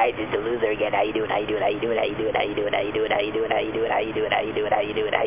guys, it's the loser again. How you doing? How you doing? How you doing? How you doing? How you doing? How you doing? How you doing? How you doing? How you doing? How you doing? How you doing? How you doing?